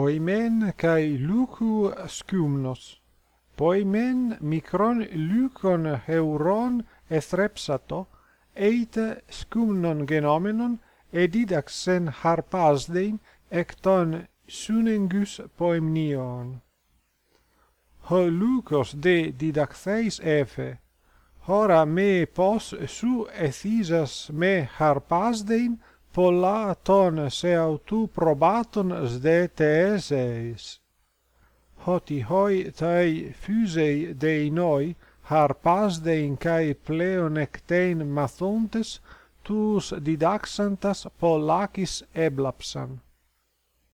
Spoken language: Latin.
poimen kai lucu scumnos poimen micron lucon heuron estrepsato eite scumnon genomenon edidaxen harpasdein ecton sunengus poimnion ho lucos de didaxeis efe hora me pos su ethisas me harpasdein polla ton se autu probaton sde teeseis. Hoti hoi tai fusei dei noi harpasdein kai pleonectein mathontes, tus didaxantas pollakis eblapsan.